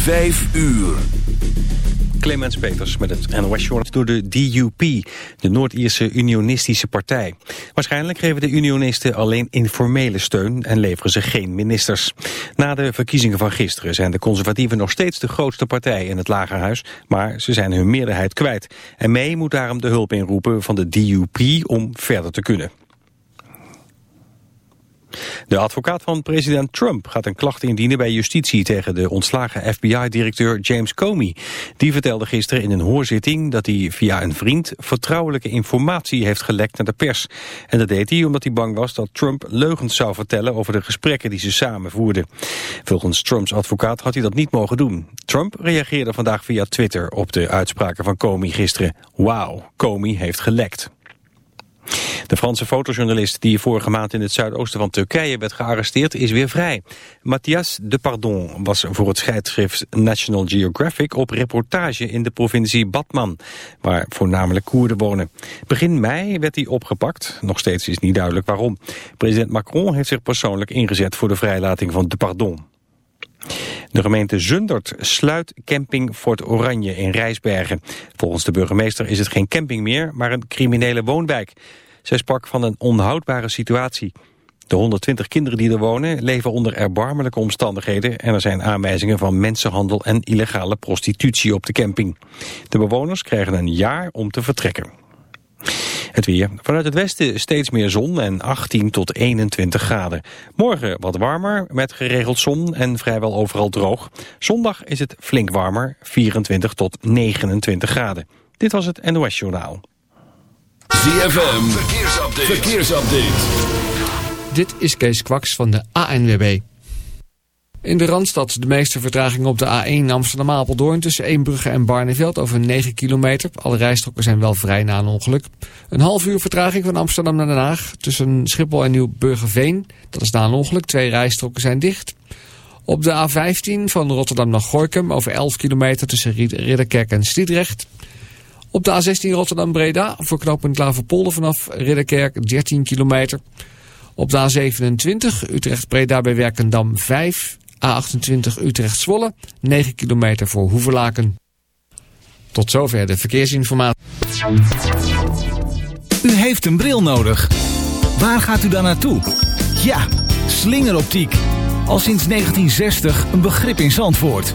Vijf uur. Clemens Peters met het NOS Journal door de DUP, de Noord-Ierse unionistische partij. Waarschijnlijk geven de unionisten alleen informele steun en leveren ze geen ministers. Na de verkiezingen van gisteren zijn de conservatieven nog steeds de grootste partij in het lagerhuis, maar ze zijn hun meerderheid kwijt. En May moet daarom de hulp inroepen van de DUP om verder te kunnen. De advocaat van president Trump gaat een klacht indienen bij justitie tegen de ontslagen FBI-directeur James Comey. Die vertelde gisteren in een hoorzitting dat hij via een vriend vertrouwelijke informatie heeft gelekt naar de pers. En dat deed hij omdat hij bang was dat Trump leugens zou vertellen over de gesprekken die ze samen voerden. Volgens Trumps advocaat had hij dat niet mogen doen. Trump reageerde vandaag via Twitter op de uitspraken van Comey gisteren. Wauw, Comey heeft gelekt. De Franse fotojournalist die vorige maand in het zuidoosten van Turkije werd gearresteerd is weer vrij. Mathias de Pardon was voor het scheidschrift National Geographic op reportage in de provincie Batman, waar voornamelijk Koerden wonen. Begin mei werd hij opgepakt, nog steeds is niet duidelijk waarom. President Macron heeft zich persoonlijk ingezet voor de vrijlating van de Pardon. De gemeente Zundert sluit camping Fort Oranje in Rijsbergen. Volgens de burgemeester is het geen camping meer, maar een criminele woonwijk. Zij sprak van een onhoudbare situatie. De 120 kinderen die er wonen leven onder erbarmelijke omstandigheden... en er zijn aanwijzingen van mensenhandel en illegale prostitutie op de camping. De bewoners krijgen een jaar om te vertrekken. Het weer. Vanuit het westen steeds meer zon en 18 tot 21 graden. Morgen wat warmer met geregeld zon en vrijwel overal droog. Zondag is het flink warmer, 24 tot 29 graden. Dit was het NOS Journaal. ZFM, verkeersupdate. verkeersupdate. Dit is Kees Kwaks van de ANWB. In de Randstad de meeste vertraging op de A1 Amsterdam-Apeldoorn... tussen Eembrugge en Barneveld over 9 kilometer. Alle rijstroken zijn wel vrij na een ongeluk. Een half uur vertraging van Amsterdam naar Den Haag... tussen Schiphol en Nieuw-Burgerveen. Dat is na een ongeluk. Twee rijstroken zijn dicht. Op de A15 van Rotterdam naar Gorkum over 11 kilometer... tussen Ridderkerk en Stiedrecht... Op de A16 Rotterdam-Breda voor knooppunt Klaverpolder vanaf Ridderkerk 13 kilometer. Op de A27 Utrecht-Breda bij Werkendam 5. A28 Utrecht-Zwolle 9 kilometer voor Hoevelaken. Tot zover de verkeersinformatie. U heeft een bril nodig. Waar gaat u dan naartoe? Ja, slingeroptiek. Al sinds 1960 een begrip in Zandvoort.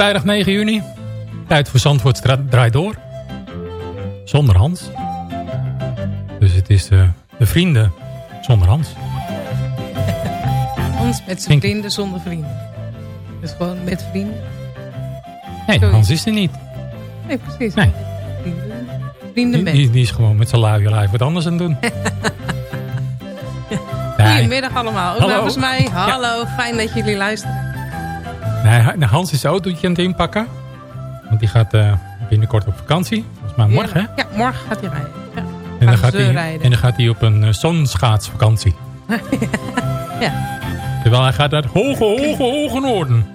Vrijdag 9 juni. Tijd voor Zandvoort draait door. Zonder Hans. Dus het is de, de vrienden zonder Hans. Hans met zijn vrienden zonder vrienden. Dus gewoon met vrienden. Nee, Sorry. Hans is er niet. Nee, precies. Nee. Vrienden, vrienden met. Die, is gewoon met zijn luie lijf wat anders aan het doen. Goedemiddag allemaal. Ook Hallo. namens mij. Hallo, fijn dat jullie luisteren. Nee, Hans is zijn autootje aan het inpakken. Want die gaat eh, binnenkort op vakantie. Volgens mij morgen, hè? Ja, morgen gaat hij rijden. Ja. En dan, gaat hij, rijden. en dan gaat hij op een uh, zonschaatsvakantie. Ja. Terwijl hij gaat naar het hoge, hoge, hoge noorden.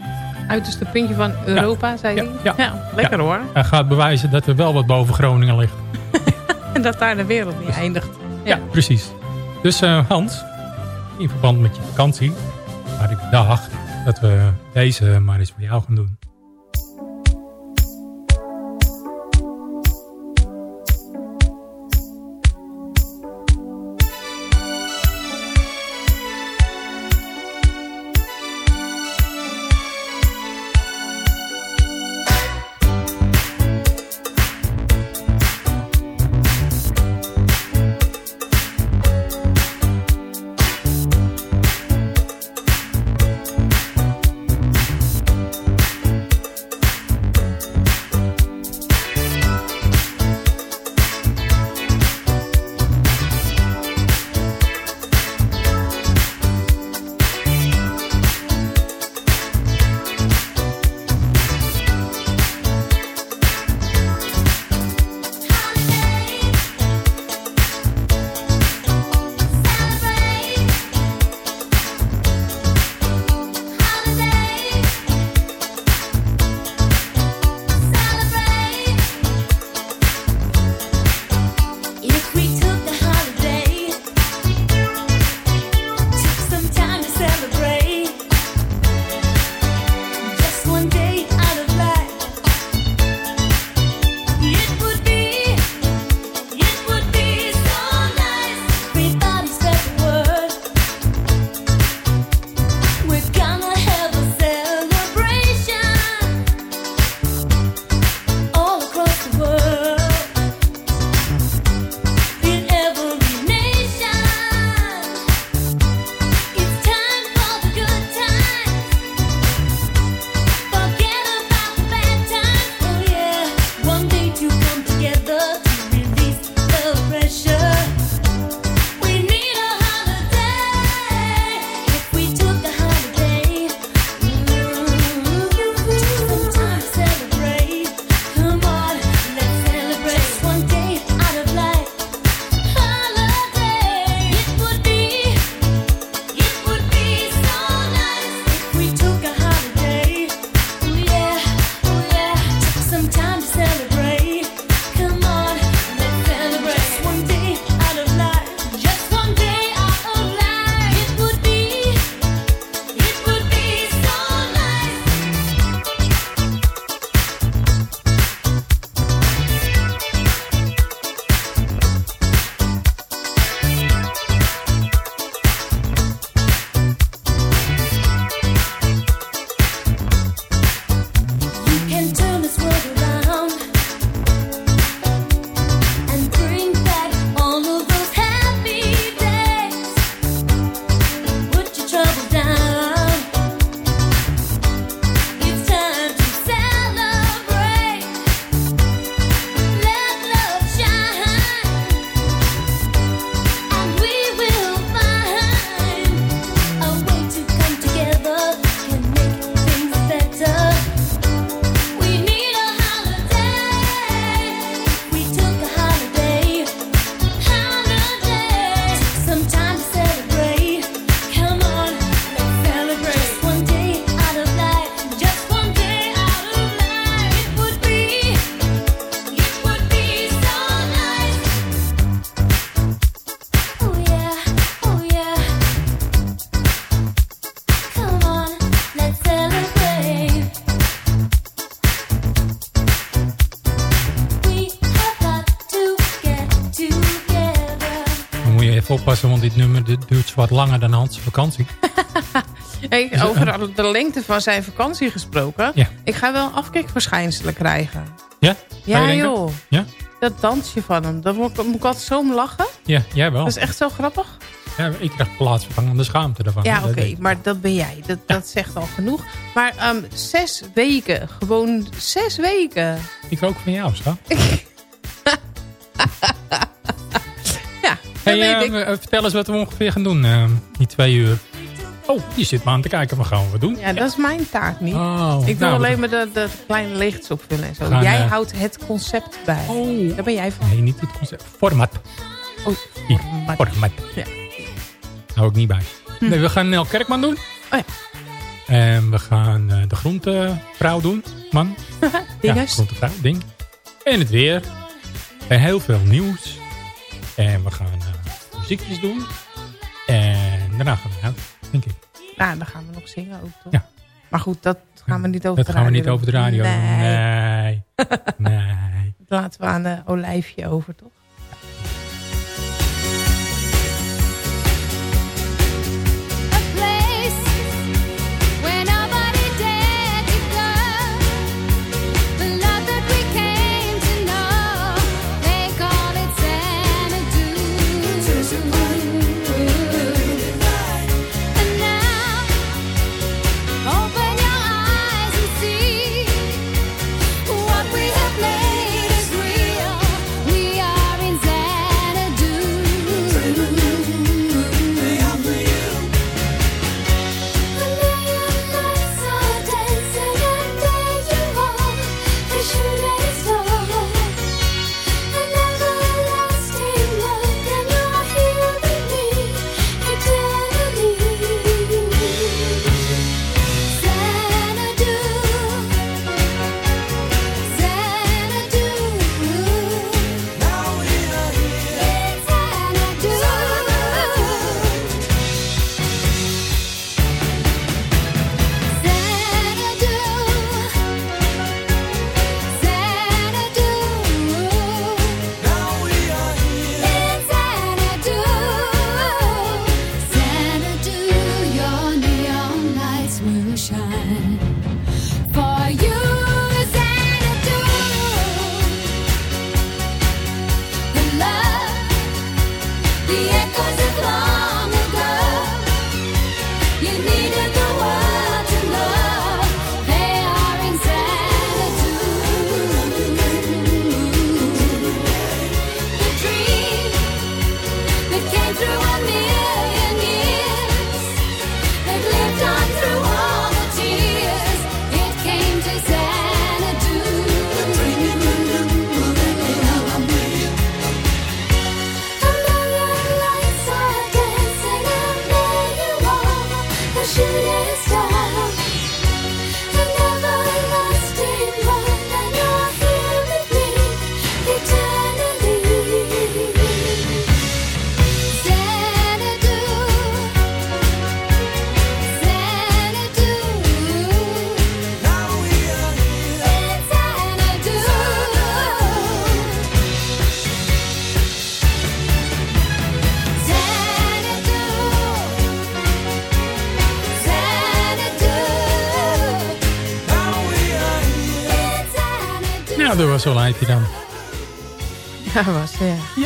Uiterste puntje van Europa, zei hij. Ja, ja. lekker hoor. Hij gaat bewijzen dat er wel wat boven Groningen ligt. En dat daar de wereld niet eindigt. Ja, precies. Dus eh, Hans, in verband met je vakantie, had ik bedacht dat we deze maar eens voor jou gaan doen. Wat langer dan Hans' vakantie. Hey, over de lengte van zijn vakantie gesproken. Ja. Ik ga wel een afkikverschijnselen krijgen. Ja? Ja joh, Ja? dat dansje van hem. Daar moet, ik- moet ik altijd zo om lachen. Ja, jij wel. Dat is echt zo grappig. Ja, ik krijg plaatsvervangende schaamte daarvan. Ja, oké, maar dat ben jij. Dat, dat zegt al genoeg. Maar ehm, zes weken, gewoon zes weken. Ik ook van jou, schat. Hey, weet eh, ik. vertel eens wat we ongeveer gaan doen, eh, die twee uur. Oh, die zit me aan te kijken. Wat gaan we doen? Ja, dat is mijn taak niet. Oh, ik doe nou, alleen maar de, de kleine leegtes opvullen en zo. Gaan, jij eh, houdt het concept bij. Oh. Daar ben jij van. Nee, niet het concept. Format. Oh, format. Format. Ja. Hou ik niet bij. Nee, we gaan Nel Kerkman doen. Oh ja. En we gaan eh, de groentevrouw doen. Man. Ja, groentevrouw. Ding. En het weer. En heel veel nieuws. En we gaan muziekjes doen. En daarna gaan we uit, denk ik. Nou, dan gaan we nog zingen ook, toch? Ja. Maar goed, dat gaan we niet over Dat de gaan we radio niet over de radio. Nee. Nee. nee. Dat laten we aan de olijfje over, toch? Dat was wel lijfje dan. Ja, was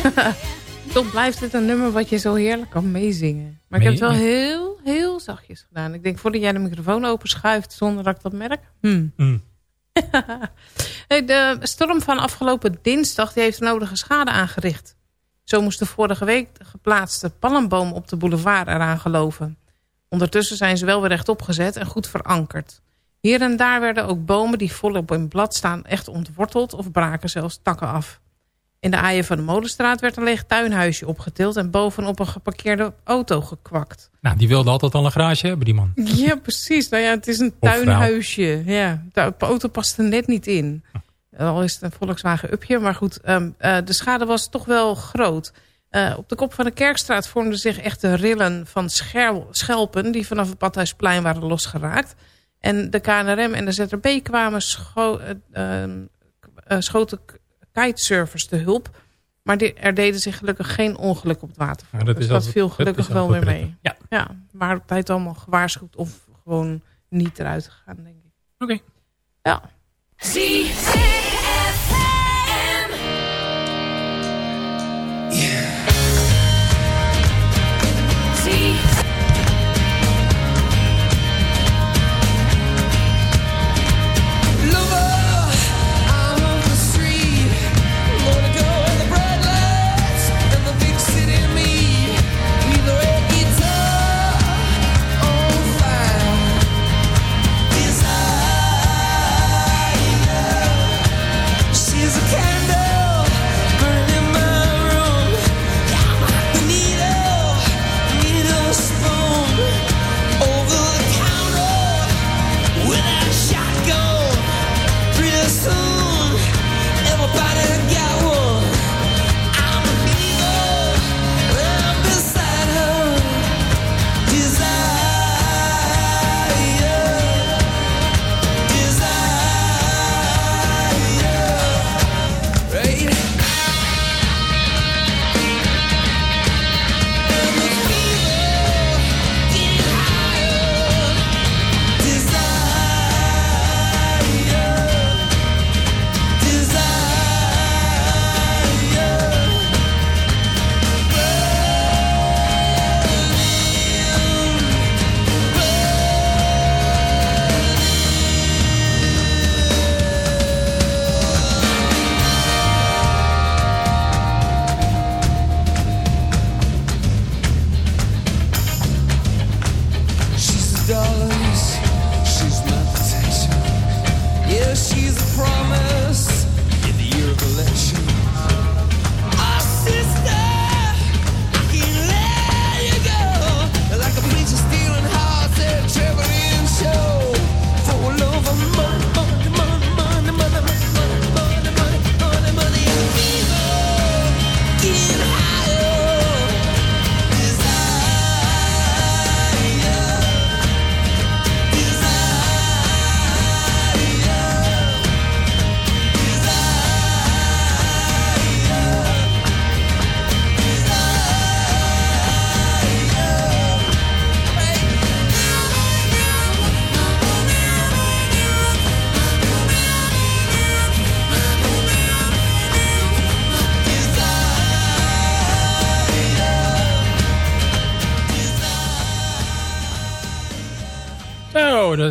ja. Toch blijft het een nummer wat je zo heerlijk kan meezingen. Maar ik heb het wel heel, heel zachtjes gedaan. Ik denk, voordat jij de microfoon openschuift zonder dat ik dat merk. Hmm. Mm. De storm van afgelopen dinsdag die heeft de nodige schade aangericht. Zo moest de vorige week geplaatste palmboom op de boulevard eraan geloven. Ondertussen zijn ze wel weer rechtop gezet en goed verankerd. Hier en daar werden ook bomen die volop in blad staan echt ontworteld of braken zelfs takken af. In de aaien van de Molenstraat werd een leeg tuinhuisje opgetild en bovenop een geparkeerde auto gekwakt. Nou, die wilde altijd al een garage hebben, die man. Ja, precies. Nou ja, het is een tuinhuisje. Ja, de auto past er net niet in. Al is het een Volkswagen Upje. Maar goed, ehm, eh, de schade was toch wel groot. Eh, op de kop van de Kerkstraat vormden zich echte rillen van scherl- schelpen... die vanaf het Badhuisplein waren losgeraakt. En de KNRM en de ZRB kwamen scho eh, ehm, eh, schoten kitesurfers te hulp... Maar er deden zich gelukkig geen ongeluk op het water. dat dus is dat altijd- viel gelukkig wel weer mee. prettig. Ja, maar op tijd allemaal gewaarschuwd of gewoon niet eruit gegaan, denk ik. Oké. Ja.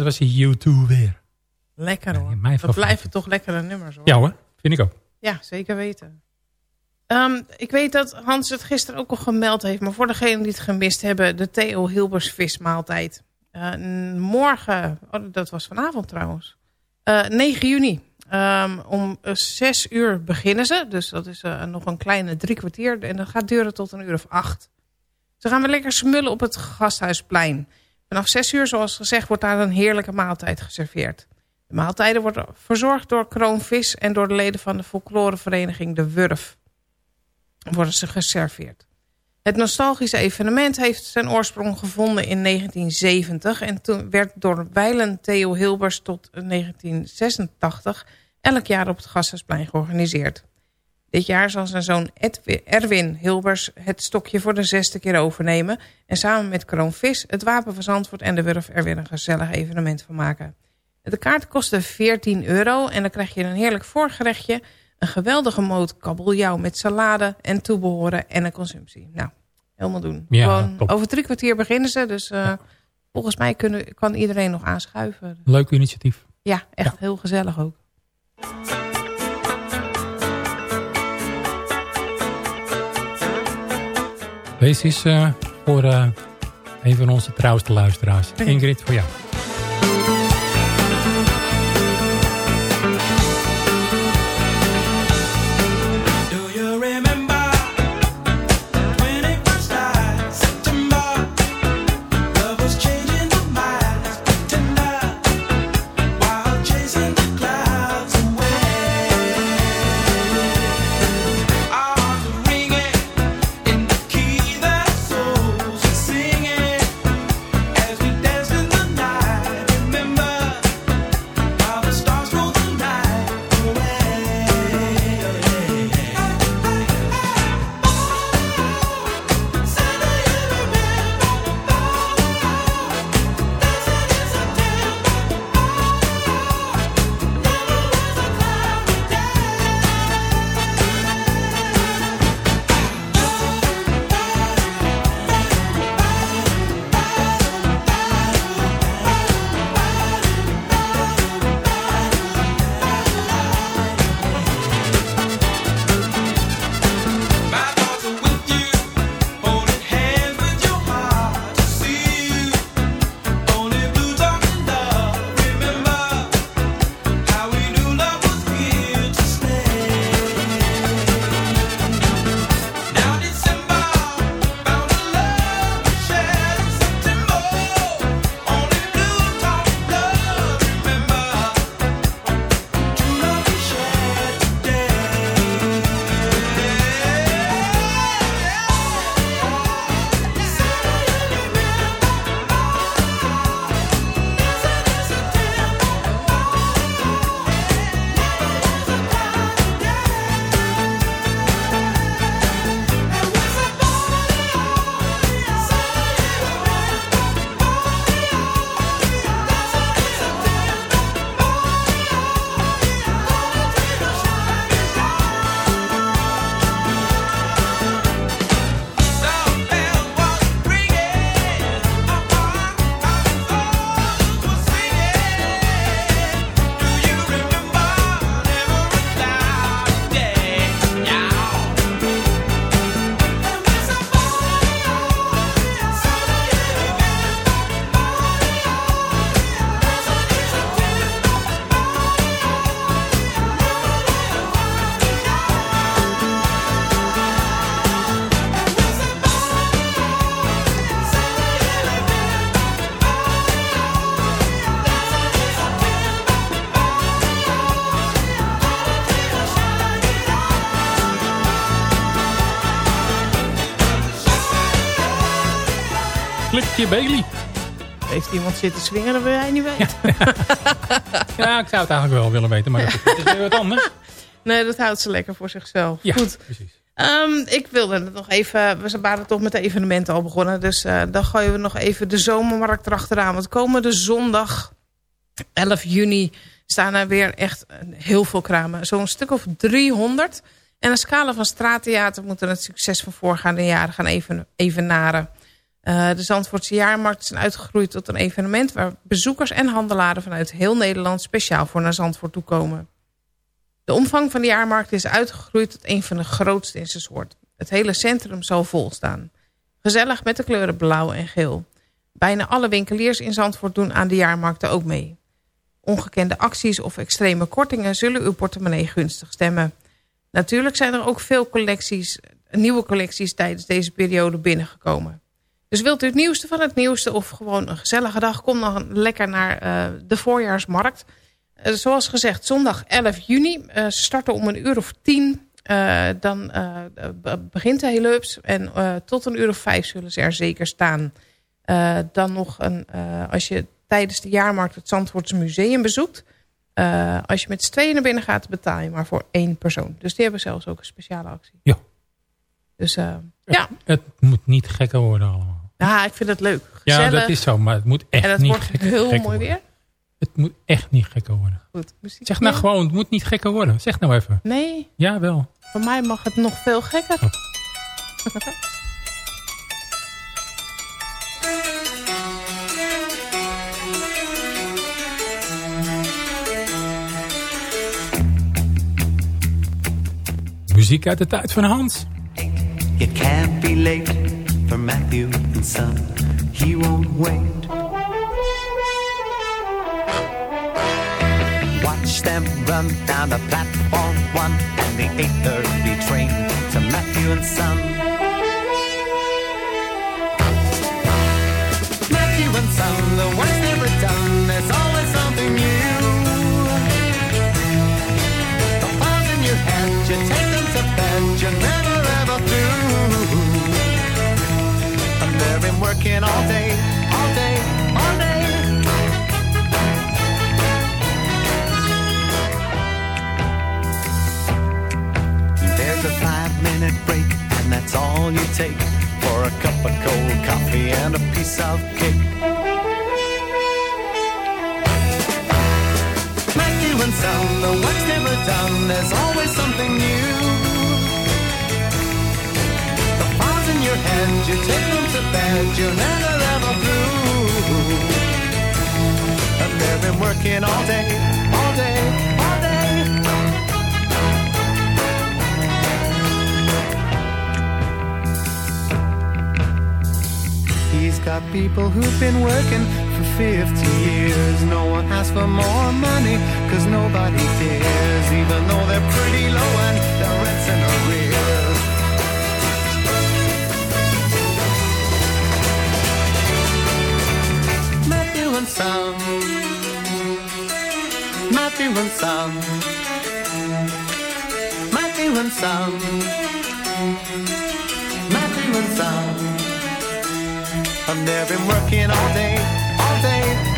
Dat was die U2 weer. Lekker Ja, hoor. mijn dat blijven toch lekkere nummers hoor. Ja hoor, vind ik ook. Ja, zeker weten. Ehm, ik weet dat Hans het gisteren ook al gemeld heeft. Maar voor degenen die het gemist hebben. De Theo Hilbers vismaaltijd. Eh, morgen, oh, dat was vanavond trouwens. Eh, 9 juni. Ehm, om eh, 6 uur beginnen ze. Dus dat is eh, nog een kleine drie kwartier. En dat gaat duren tot een uur of acht. Ze gaan we lekker smullen op het Gasthuisplein. Vanaf 6 uur, zoals gezegd, wordt daar een heerlijke maaltijd geserveerd. De maaltijden worden verzorgd door Kroonvis en door de leden van de folklorevereniging De Wurf. Worden ze geserveerd. Het nostalgische evenement heeft zijn oorsprong gevonden in 1970... en toen werd door wijlen Theo Hilbers tot 1986 elk jaar op het Gasthuisplein georganiseerd. Dit jaar zal zijn zoon Erwin Hilbers het stokje voor de zesde keer overnemen... en samen met Kroonvis, het Wapen van Zandvoort en de Wurf er weer een gezellig evenement van maken. De kaart kostte 14 euro en dan krijg je een heerlijk voorgerechtje... een geweldige moot kabeljauw met salade en toebehoren en een consumptie. Nou, helemaal doen. Ja, Gewoon top. over drie kwartier beginnen ze, dus eh, volgens mij kunnen, kan iedereen nog aanschuiven. Leuk initiatief. Ja, echt heel gezellig ook. Deze is eh, voor eh, een van onze trouwste luisteraars. Ingrid, voor jou. Bailey. Heeft iemand zitten swingen, dat wil jij niet weten. Ja, ik zou het eigenlijk wel willen weten, maar dat is weer wat anders. Nee, dat houdt ze lekker voor zichzelf. Ja, Goed. precies. Ehm, ik wilde het nog even... We waren toch met de evenementen al begonnen. Dus eh, dan gooien we nog even de zomermarkt erachteraan. Want komende zondag, 11 juni... staan er weer echt heel veel kramen. Zo'n stuk of 300. En een scala van straattheater... moeten het succes van voorgaande jaren gaan even, evenaren. Eh, de Zandvoortse jaarmarkt is uitgegroeid tot een evenement... waar bezoekers en handelaren vanuit heel Nederland... speciaal voor naar Zandvoort toe komen. De omvang van de jaarmarkt is uitgegroeid tot een van de grootste in zijn soort. Het hele centrum zal vol staan. Gezellig met de kleuren blauw en geel. Bijna alle winkeliers in Zandvoort doen aan de jaarmarkten ook mee. Ongekende acties of extreme kortingen zullen uw portemonnee gunstig stemmen. Natuurlijk zijn er ook veel collecties, nieuwe collecties tijdens deze periode binnengekomen. Dus wilt u het nieuwste van het nieuwste of gewoon een gezellige dag... kom dan lekker naar eh, de voorjaarsmarkt. Eh, zoals gezegd, zondag 11 juni. ze starten om een uur of tien. Dan begint de hele hups. En tot een uur of vijf zullen ze er zeker staan. Dan nog een, als je tijdens de jaarmarkt het Zandvoortse Museum bezoekt. als je met z'n tweeën naar binnen gaat, betaal je maar voor één persoon. Dus die hebben zelfs ook een speciale actie. Ja. Dus ja, Het moet niet gekker worden allemaal. Ja, ik vind het leuk. Ja, dat is zo, maar het moet echt en het niet wordt heel mooi worden. weer. Het moet echt niet gekker worden. Goed, muziek. Zeg nou gewoon, het moet niet gekker worden. Zeg nou even. Nee, Ja, wel. voor mij mag het nog veel gekker. Muziek uit de tijd van Hans. You can't be late for Matthew and Son. He won't wait. Watch them run down the platform one and the 8:30 train to Matthew and Son. Matthew and Son, the work's never done. Working all day, all day, all day. There's a five minute break, and that's all you take for a cup of cold coffee and a piece of cake. Matthew and Son, the work's never done, there's always something new. Hand, you take them to bed, you're never ever through. And they've been working all day, all day, all day. He's got people who've been working for 50 years. No one asks for more money, cause nobody cares, even though they're pretty low and their rent's in arrears. sam Matiwan sam Matiwan sam Matiwan I've been working all day, all day.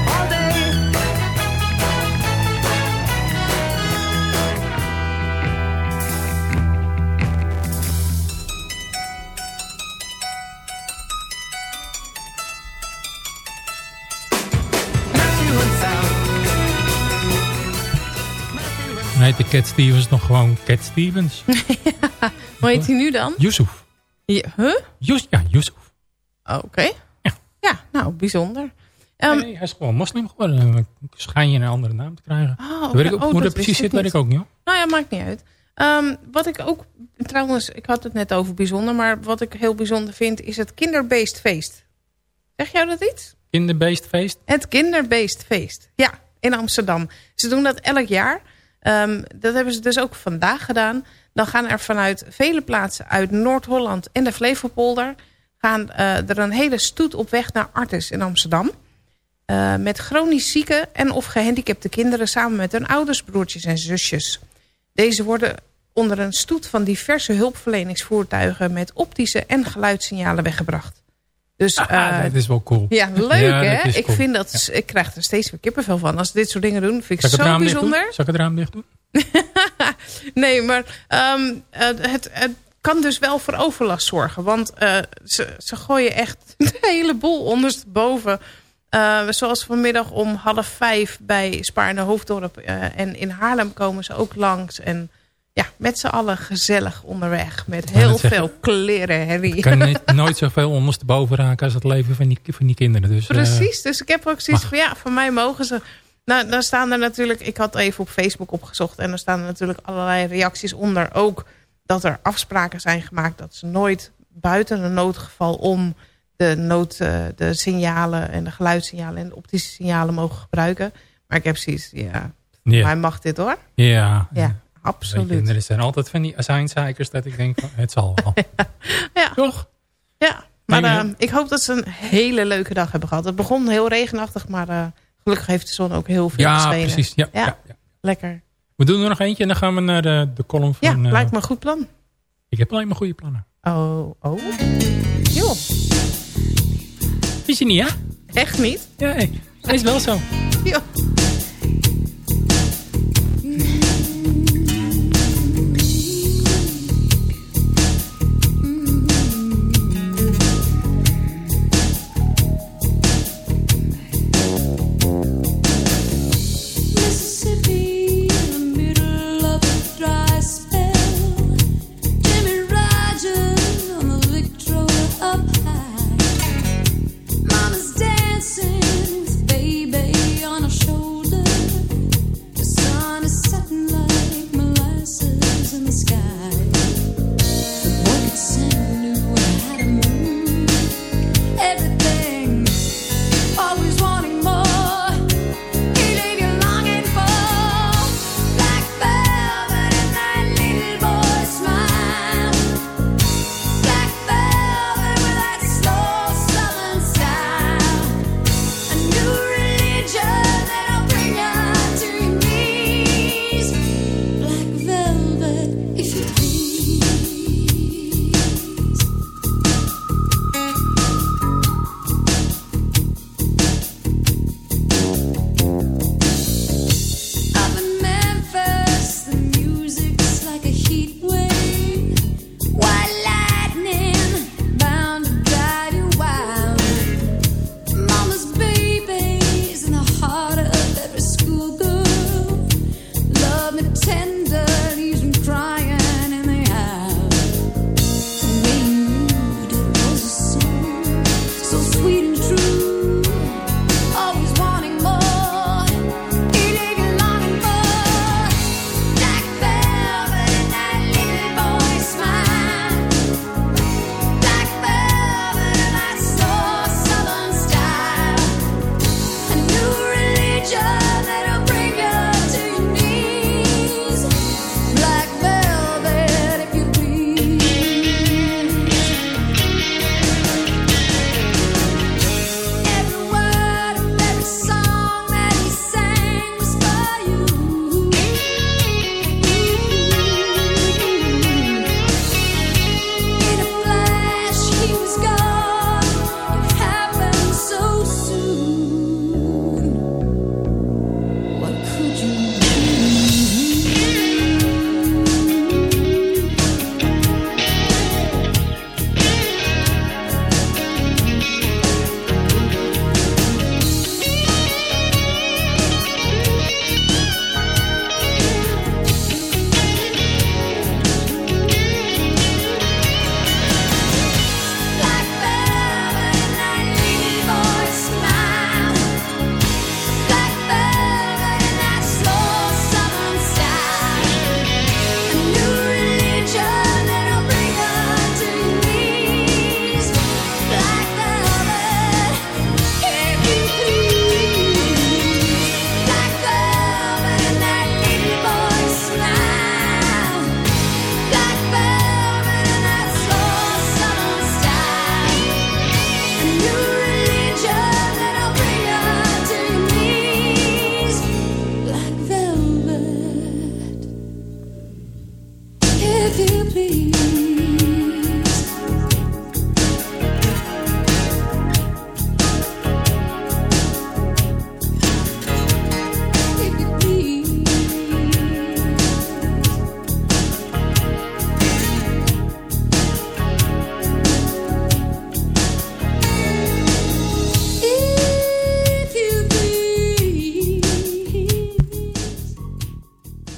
De Cat Stevens nog gewoon Cat Stevens. Hoe heet hij nu dan? Yusuf. Ja, huh? Yus, ja, Yusuf. Oh, Oké. Ja. Ja, nou, bijzonder. Nee, hij is gewoon moslim geworden. Schijn je een andere naam te krijgen. oh, weet ik ook, oh, hoe dat precies zit, weet ik ook niet. Hoor. Nou ja, maakt niet uit. Ehm, wat ik ook, trouwens, ik had het net over bijzonder, maar wat ik heel bijzonder vind is het kinderbeestfeest. Zeg jou dat iets? Kinderbeestfeest. Het kinderbeestfeest. Ja, in Amsterdam. Ze doen dat elk jaar. Ehm, dat hebben ze dus ook vandaag gedaan. Dan gaan er vanuit vele plaatsen uit Noord-Holland en de Flevopolder... gaan eh, er een hele stoet op weg naar Artis in Amsterdam. Eh, met chronisch zieke en of gehandicapte kinderen... samen met hun ouders, broertjes en zusjes. Deze worden onder een stoet van diverse hulpverleningsvoertuigen... met optische en geluidssignalen weggebracht. Dus Ah, eh, dat is wel cool. ja, leuk Ja, hè? Ik vind dat, ik krijg er steeds weer kippenvel van. Als ze dit soort dingen doen, vind ik zo bijzonder. Zal ik het raam dicht doen? Nee, maar ehm, eh, het, het kan dus wel voor overlast zorgen. Want eh, ze, ze gooien echt de hele boel ondersteboven. Zoals vanmiddag om half vijf bij Spaarne Hoofddorp. en in Haarlem komen ze ook langs. En ja, met z'n allen gezellig onderweg. Met heel zeggen, veel kleren, Harry. Ik kan niet- nooit zoveel ondersteboven raken als het leven van die, van die kinderen. Dus, eh, Precies, dus ik heb ook zoiets van, ja, voor mij mogen ze... Nou, dan staan er natuurlijk, ik had even op Facebook opgezocht... en er staan er natuurlijk allerlei reacties onder. Ook dat er afspraken zijn gemaakt... dat ze nooit buiten een noodgeval om de, nood, eh, de signalen... en de geluidssignalen en de optische signalen mogen gebruiken. Maar ik heb zoiets, ja, ja. hij mag dit hoor. ja. Ja, Je, absoluut. en er zijn altijd van die azijnzeikers dat ik denk, van, het zal wel. Ja. Toch? Ja, maar Nee, eh, nee. ik hoop dat ze een hele leuke dag hebben gehad. Het begon heel regenachtig, maar eh, gelukkig heeft de zon ook heel veel Ja, geschenen. precies. Ja, Ja. ja. ja. Lekker. We doen er nog eentje en dan gaan we naar de, de column Ja, van... eh, lijkt me een goed plan. Ik heb alleen maar goede plannen. Oh, oh. Joh, Is je niet, ja? echt niet? Ja, dat is wel zo. Joh.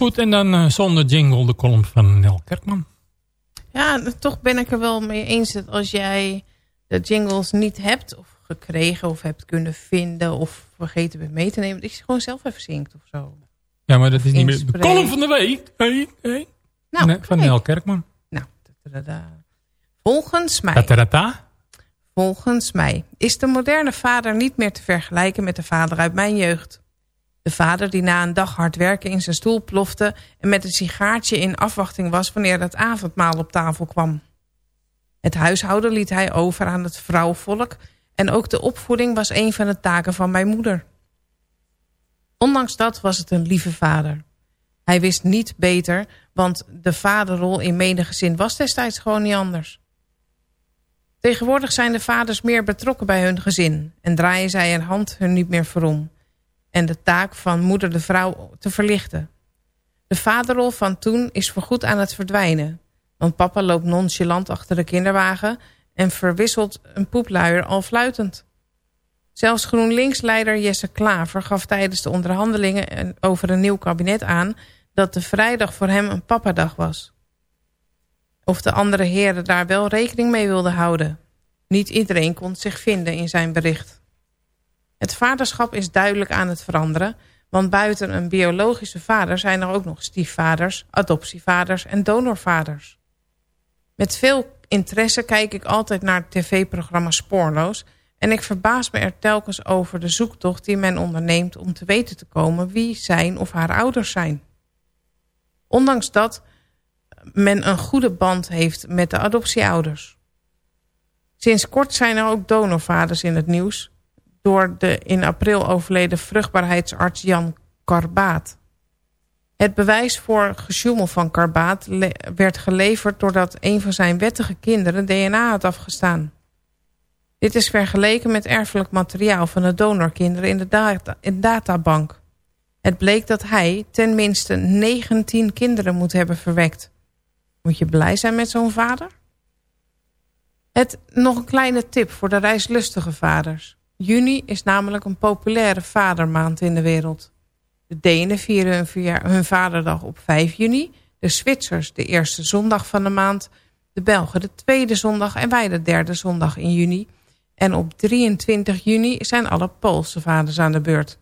Goed, en dan eh, zonder jingle de column van Nel Kerkman. Ja, toch ben ik er wel mee eens dat als jij de jingles niet hebt... of gekregen of hebt kunnen vinden... of vergeten bent mee te nemen... dat je ze gewoon zelf even zingt of zo. Ja, maar dat is niet meer de column van de week. Hey, hey. Nou, Nee, van. Nel Kerkman. Nou, volgens mij... Volgens mij is de moderne vader niet meer te vergelijken met de vader uit mijn jeugd. De vader die na een dag hard werken in zijn stoel plofte... en met een sigaartje in afwachting was wanneer het avondmaal op tafel kwam. Het huishouden liet hij over aan het vrouwvolk... en ook de opvoeding was een van de taken van mijn moeder. Ondanks dat was het een lieve vader. Hij wist niet beter, want de vaderrol in menig gezin was destijds gewoon niet anders. Tegenwoordig zijn de vaders meer betrokken bij hun gezin... en draaien zij een hand hun niet meer voor om. En de taak van moeder de vrouw te verlichten. De vaderrol van toen is voorgoed aan het verdwijnen. Want papa loopt nonchalant achter de kinderwagen... en verwisselt een poepluier al fluitend. Zelfs GroenLinks-leider Jesse Klaver gaf tijdens de onderhandelingen... over een nieuw kabinet aan... dat de vrijdag voor hem een papadag was of de andere heren daar wel rekening mee wilden houden. Niet iedereen kon zich vinden in zijn bericht. Het vaderschap is duidelijk aan het veranderen... want buiten een biologische vader zijn er ook nog stiefvaders... adoptievaders en donorvaders. Met veel interesse kijk ik altijd naar het tv-programma Spoorloos... en ik verbaas me er telkens over de zoektocht die men onderneemt... om te weten te komen wie zijn of haar ouders zijn. Ondanks dat men een goede band heeft met de adoptieouders. Sinds kort zijn er ook donorvaders in het nieuws... door de in april overleden vruchtbaarheidsarts Jan Karbaat. Het bewijs voor gesjoemel van Karbaat werd geleverd... doordat een van zijn wettige kinderen DNA had afgestaan. Dit is vergeleken met erfelijk materiaal van de donorkinderen in de databank. Het bleek dat hij ten minste 19 kinderen moet hebben verwekt. Moet je blij zijn met zo'n vader? Het, nog een kleine tip voor de reislustige vaders. Juni is namelijk een populaire vadermaand in de wereld. De Denen vieren hun, vaderdag op 5 juni. De Zwitsers de eerste zondag van de maand. De Belgen de tweede zondag en wij de derde zondag in juni. En op 23 juni zijn alle Poolse vaders aan de beurt.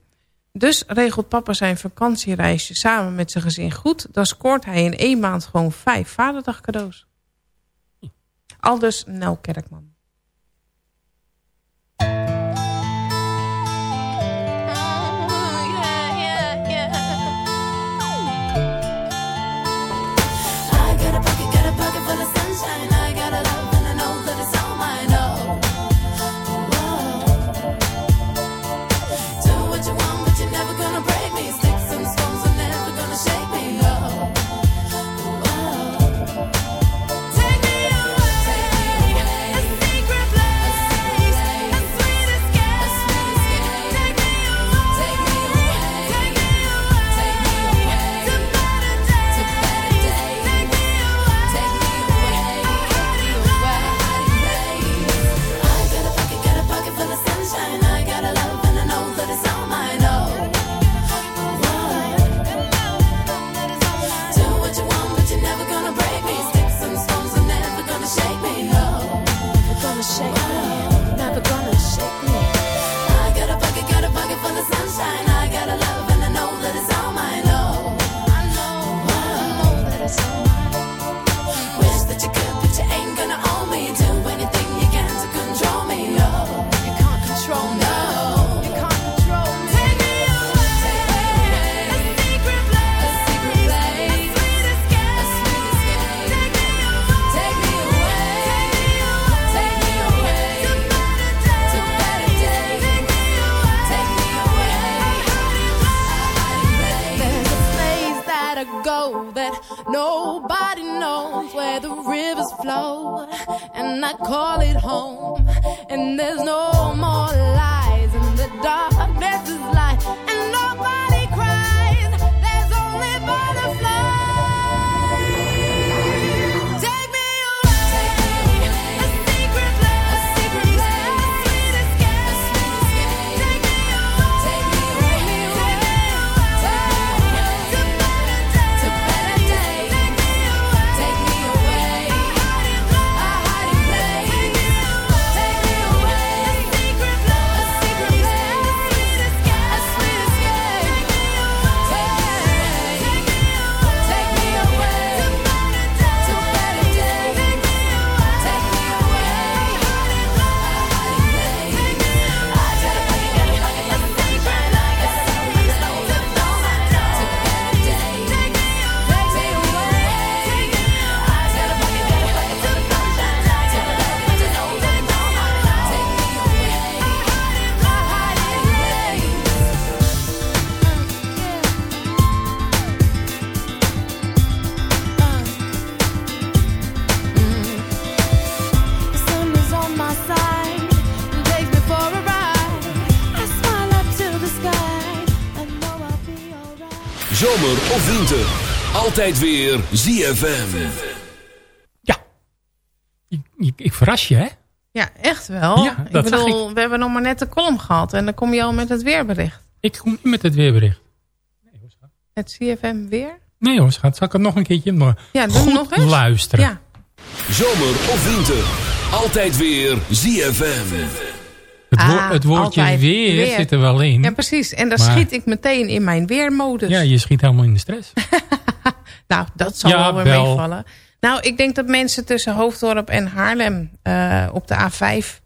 Dus regelt papa zijn vakantiereisje samen met zijn gezin goed... dan scoort hij in één maand gewoon vijf vaderdag cadeaus. Aldus Nel Kerkman. Altijd weer ZFM. Ik, ik, ik verras je, hè? Ja, echt wel. Ja, ik bedoel, we hebben nog maar net de column gehad. En dan kom je al met het weerbericht. Ik kom niet met het weerbericht. Het CFM weer? Nee hoor, schat. Zal ik het nog een keertje maar Ja, doe goed nog eens. luisteren? Ja. Zomer of winter. Altijd weer ZFM. Het, woor- Ah, het woordje weer, weer. zit er wel in. ja, precies. En dan Maar- schiet ik meteen in mijn weermodus. Ja, je schiet helemaal in de stress. Nou, dat zal Ja, wel weer meevallen. Nou, ik denk dat mensen tussen Hoofddorp en Haarlem eh, op de A5...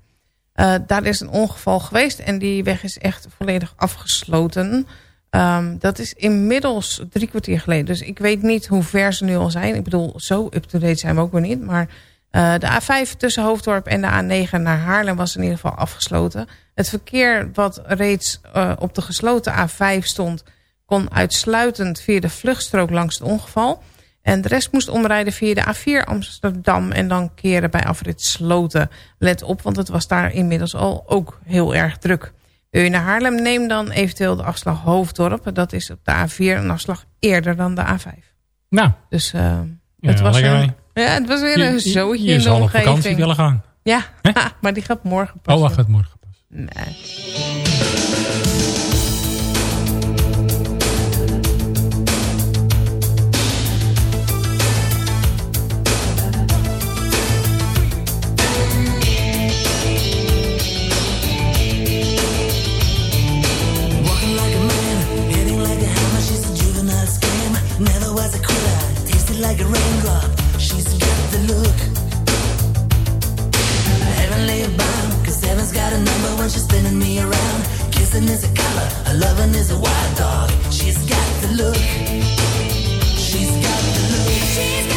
eh, daar is een ongeval geweest en die weg is echt volledig afgesloten. Ehm, dat is inmiddels drie kwartier geleden. Dus ik weet niet hoe ver ze nu al zijn. Ik bedoel, zo up-to-date zijn we ook weer niet. Maar de A5 tussen Hoofddorp en de A9 naar Haarlem was in ieder geval afgesloten. Het verkeer wat reeds eh, op de gesloten A5 stond... kon uitsluitend via de vluchtstrook langs het ongeval... En de rest moest omrijden via de A4 Amsterdam en dan keren bij afrit Sloten. Let op, want het was daar inmiddels al ook heel erg druk. Wil je naar Haarlem, neem dan eventueel de afslag Hoofddorp. Dat is op de A4 een afslag eerder dan de A5. Nou, Dus eh, Ja, het, was een. Ja, het was weer een je, zootje je in de zal op vakantie willen gaan. Ja, maar die gaat morgen pas. Oh, wacht, het morgen pas. Nee. Walking like a man, she's spinning me around. Kissing is a color, her loving is a wild dog. She's got the look. She's got the look.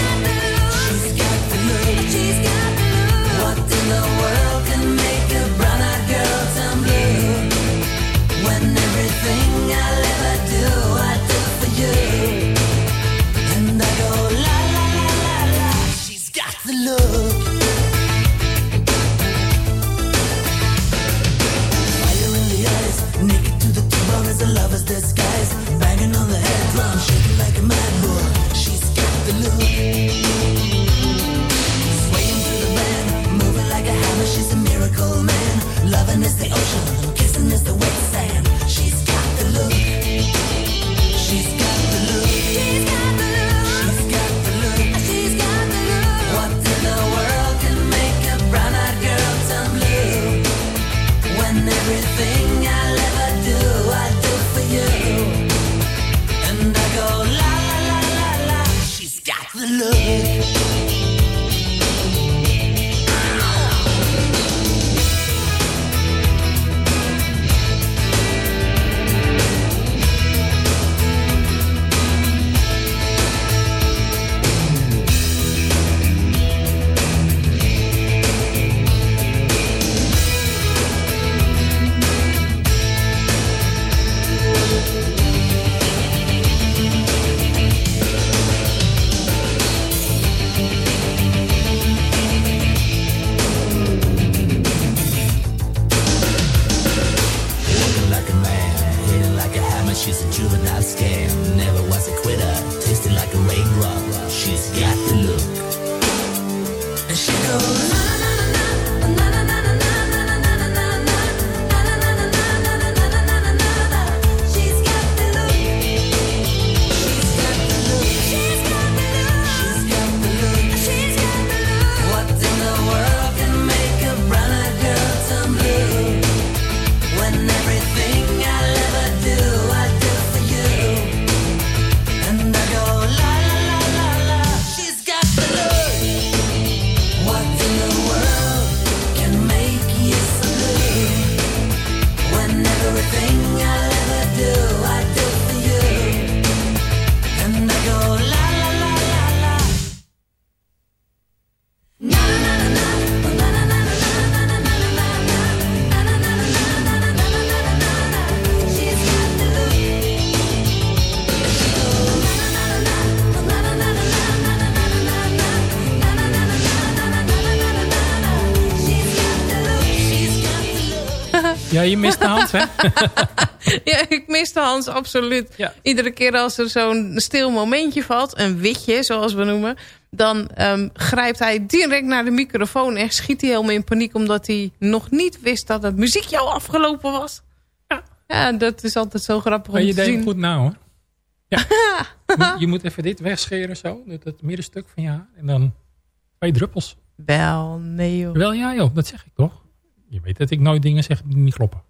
Ja, hè? ja, ik miste Hans absoluut. Ja. Iedere keer als er zo'n stil momentje valt, een witje zoals we noemen... dan ehm, grijpt hij direct naar de microfoon en schiet hij helemaal in paniek... omdat hij nog niet wist dat het muziekje al afgelopen was. Ja, ja dat is altijd zo grappig om Maar je te deed zien. goed nou hoor. Ja. Je- je moet even dit wegscheren zo. Dat, dat middenstuk van haar. En dan twee druppels. Wel, nee joh. Wel ja joh, dat zeg ik toch. Je weet dat ik nooit dingen zeg die niet kloppen.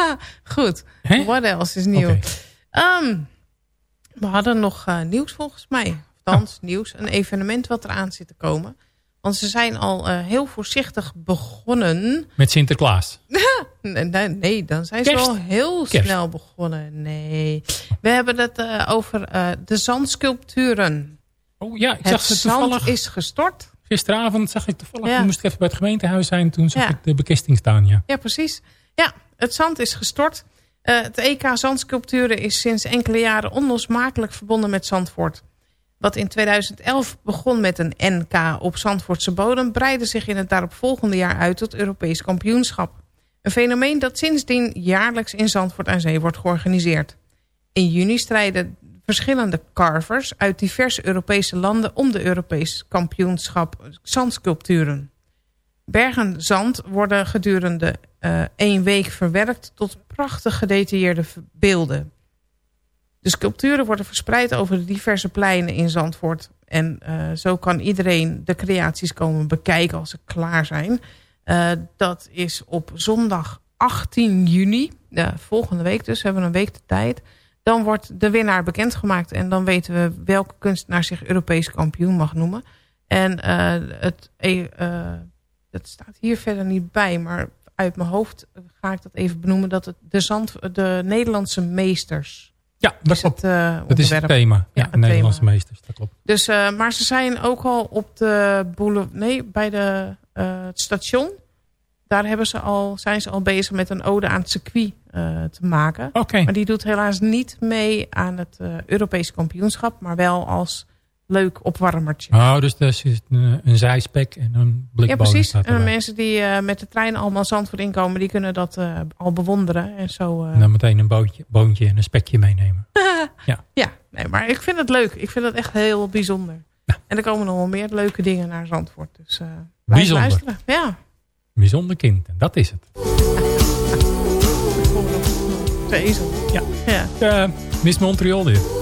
Goed, Hè? what else is nieuw? Ehm, we hadden nog eh, nieuws volgens mij. Althans, nieuws. Een evenement wat eraan zit te komen. Want ze zijn al eh, heel voorzichtig begonnen. Met Sinterklaas. Nee, nee, nee, dan zijn ze wel heel Kerst. snel begonnen. Nee. We hebben het eh, over de zandsculpturen. Oh ja, ik Het zag ze toevallig. zand is gestort. Gisteravond zag ik toevallig. Ja. Moest ik even bij het gemeentehuis zijn. Toen zag Ja. ik de bekisting staan. Ja. Ja, precies. Ja, het zand is gestort. Eh, het EK Zandsculpturen is sinds enkele jaren onlosmakelijk verbonden met Zandvoort. Wat in 2011 begon met een NK op Zandvoortse bodem... breidde zich in het daaropvolgende jaar uit tot Europees kampioenschap. Een fenomeen dat sindsdien jaarlijks in Zandvoort aan Zee wordt georganiseerd. In juni strijden verschillende carvers uit diverse Europese landen... om de Europees kampioenschap zandsculpturen. Bergen zand worden gedurende eh één week verwerkt tot prachtig gedetailleerde beelden. De sculpturen worden verspreid over de diverse pleinen in Zandvoort. En eh, zo kan iedereen de creaties komen bekijken als ze klaar zijn. Eh, dat is op zondag 18 juni, de volgende week dus, we hebben een week de tijd. Dan wordt de winnaar bekendgemaakt en dan weten we welke kunstenaar zich Europees kampioen mag noemen. En het, eh, dat staat hier verder niet bij, maar uit mijn hoofd ga ik dat even benoemen. Dat het de, zand, de Nederlandse meesters Ja, dat is klopt. het eh, Dat is het thema. Ja, het Nederlandse thema. meesters. Dat klopt. Dus, eh, maar ze zijn ook al op de boulevard, nee, bij de, eh, het station. Daar hebben ze al, zijn ze al bezig met een ode aan het circuit eh, te maken. Oké. Maar die doet helaas niet mee aan het eh Europees kampioenschap. Maar wel als leuk opwarmertje. Oh, dus er is een, een zijspek en een blik ja, precies. En mensen die eh, met de trein allemaal Zandvoort inkomen... die kunnen dat eh, al bewonderen. En zo... eh, En dan meteen een bootje, boontje en een spekje meenemen. Ja, nee, maar ik vind het leuk. Ik vind het echt heel bijzonder. En er komen nog wel meer leuke dingen naar Zandvoort. Dus Bijzonder. luisteren. Ja. Bijzonder kind. En dat is het. De ezel. Ja. ja. Miss Montreal dit.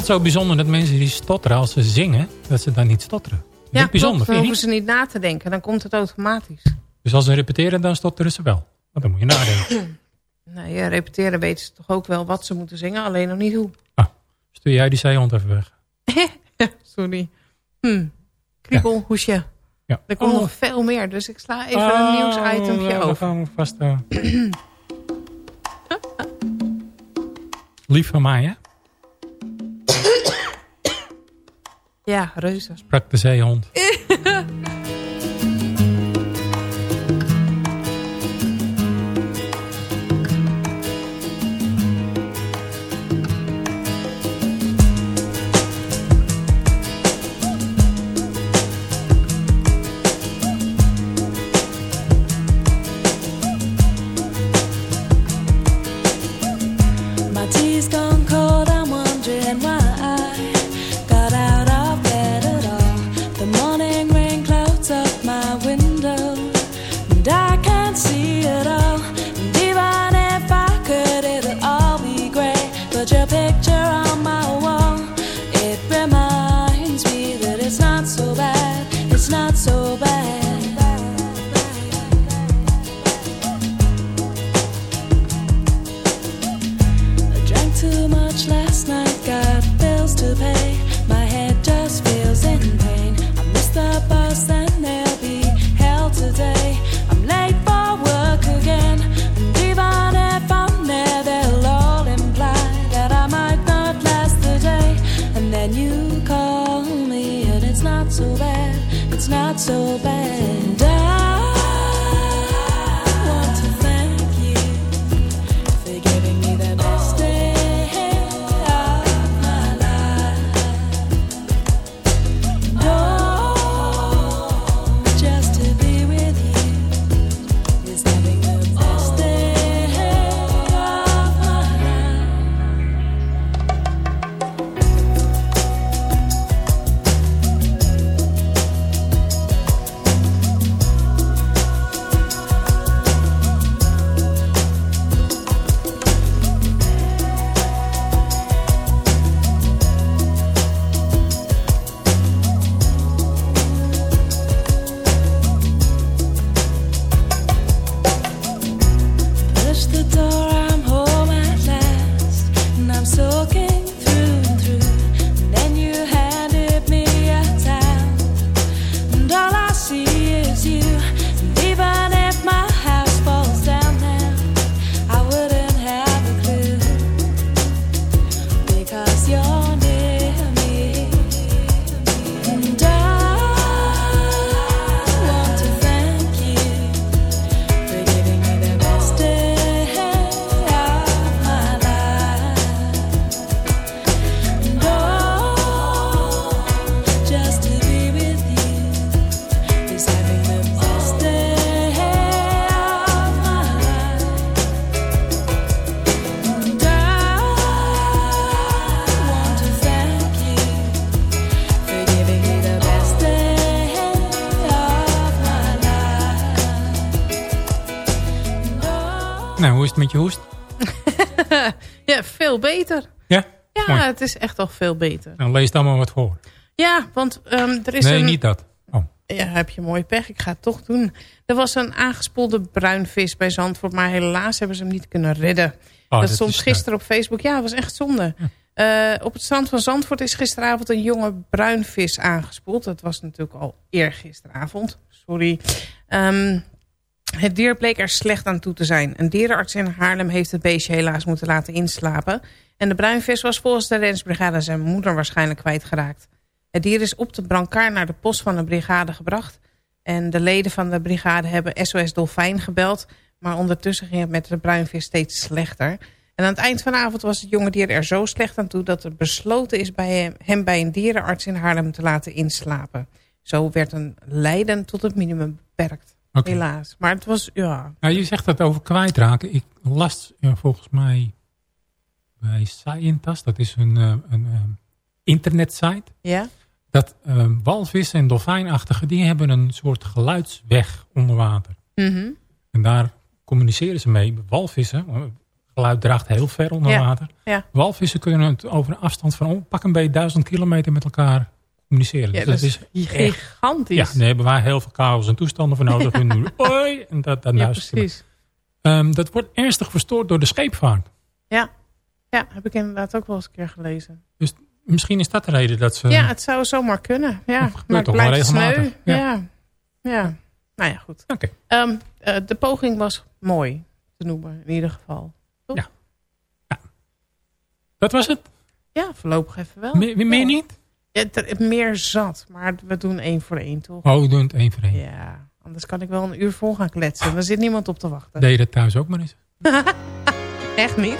altijd zo bijzonder dat mensen die stotteren als ze zingen, dat ze dan niet stotteren. Ja, niet bijzonder. Dan hoeven ze niet na te denken. Dan komt het automatisch. Dus als ze repeteren, dan stotteren ze wel. Want dan moet je nadenken. Nou ja, repeteren weten ze toch ook wel wat ze moeten zingen. Alleen nog niet hoe. Stuur jij die zeehond even weg. Sorry. Hm. Kriebelhoesje. Ja. Er komt Oh. nog veel meer. Dus ik sla even een nieuwsitemje Oh, dan over. gaan we vast... eh. Lief van mij, hè? Ja, reuze. Sprak de zeehond. veel beter. Nou, lees dan maar wat voor. Ja, want ehm, er is nee, een... niet dat. Ja, heb je mooi pech. Ik ga het toch doen. Er was een aangespoelde bruinvis bij Zandvoort, maar helaas hebben ze hem niet kunnen redden. Oh, dat, dat stond is gisteren op Facebook. Ja, dat was echt zonde. Eh, op het strand van Zandvoort is gisteravond een jonge bruinvis aangespoeld. Dat was natuurlijk al eergisteravond. Sorry. Ehm, het dier bleek er slecht aan toe te zijn. Een dierenarts in Haarlem heeft het beestje helaas moeten laten inslapen. En de bruinvis was volgens de reddingsbrigade zijn moeder waarschijnlijk kwijtgeraakt. Het dier is op de brancard naar de post van de brigade gebracht. En de leden van de brigade hebben SOS Dolfijn gebeld. Maar ondertussen ging het met de bruinvis steeds slechter. En aan het eind van de avond was het jonge dier er zo slecht aan toe... dat er besloten is bij hem, hem bij een dierenarts in Haarlem te laten inslapen. Zo werd een lijden tot het minimum beperkt. Helaas. Maar het was, ja... Nou, je zegt dat over kwijtraken. Ik las volgens mij bij Scientas, dat is een, eh, een eh, internetsite. Ja? Dat eh, walvissen en dolfijnachtigen, die hebben een soort geluidsweg onder water. Mhm. En daar communiceren ze mee. Walvissen, geluid draagt heel ver onder Ja. water. Ja. Walvissen kunnen het over een afstand van oh, pak een beetje duizend kilometer met elkaar communiceren. Ja, Dus dat is echt- gigantisch. Ja, daar hebben wij heel veel chaos en toestanden voor nodig. Nu, Oi, en dat, dat Ja, precies. Ehm, dat wordt ernstig verstoord door de scheepvaart. Ja. ja, heb ik inderdaad ook wel eens een keer gelezen. Dus misschien is dat de reden dat ze... ja, het zou zomaar kunnen. Ja, maar toch wel sneu. Ja. Ja. ja. Nou ja, goed. Oké. Ehm, eh, de poging was mooi te noemen, in ieder geval. Toch? Ja. Dat was het? Ja, voorlopig even wel. Meer, meer Ja. niet? Ja, er- meer zat, maar we doen één voor één, toch? Oh, we doen het één voor één. Ja, anders kan ik wel een uur vol gaan kletsen. Daar zit niemand op te wachten. Deed je dat thuis ook maar eens? Echt niet?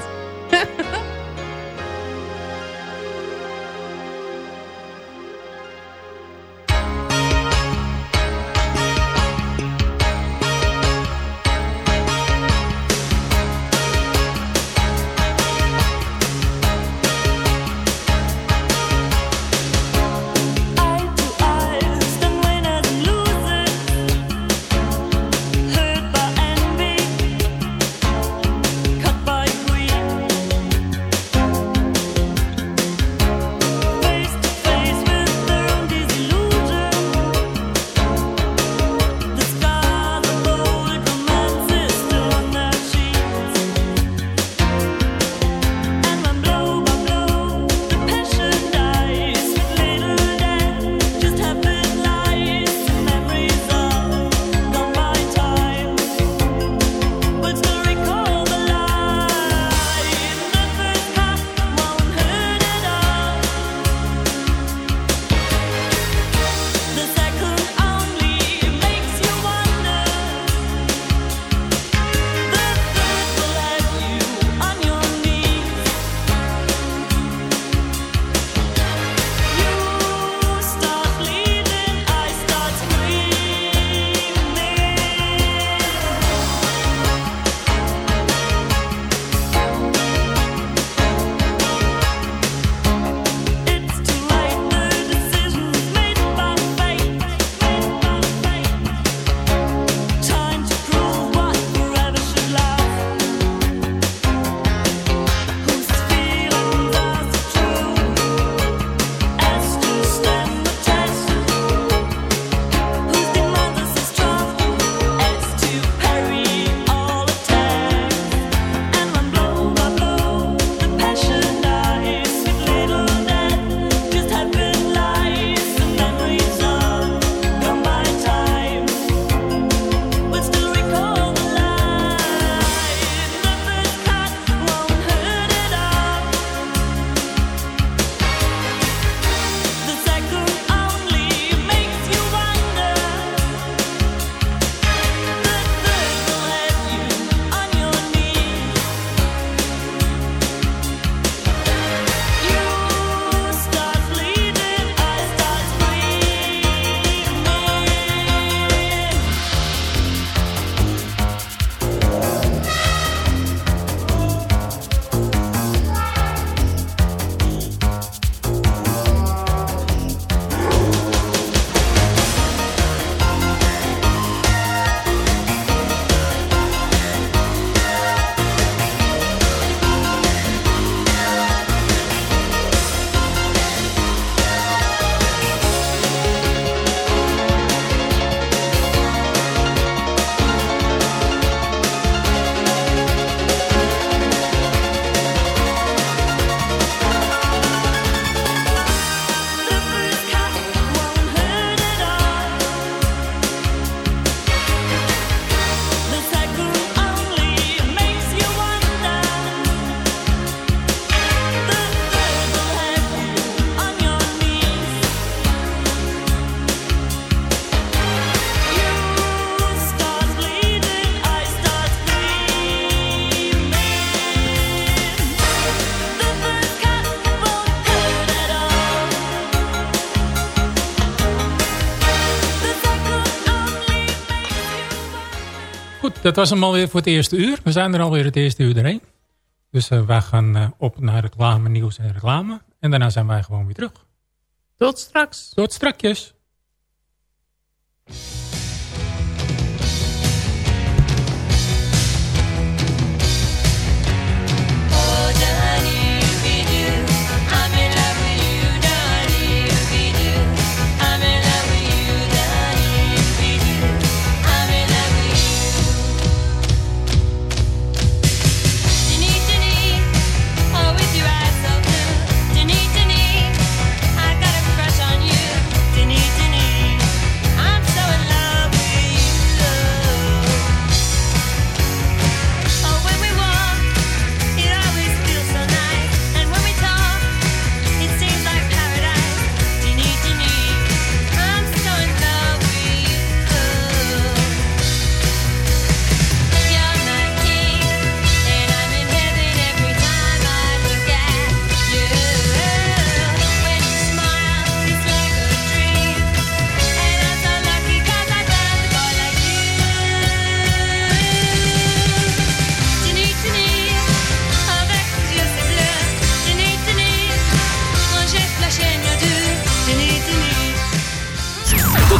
Dat was hem alweer voor het eerste uur. We zijn er alweer het eerste uur doorheen. Dus eh, wij gaan eh, op naar reclame, nieuws en reclame. En daarna zijn wij gewoon weer terug. Tot straks. Tot strakjes. Tot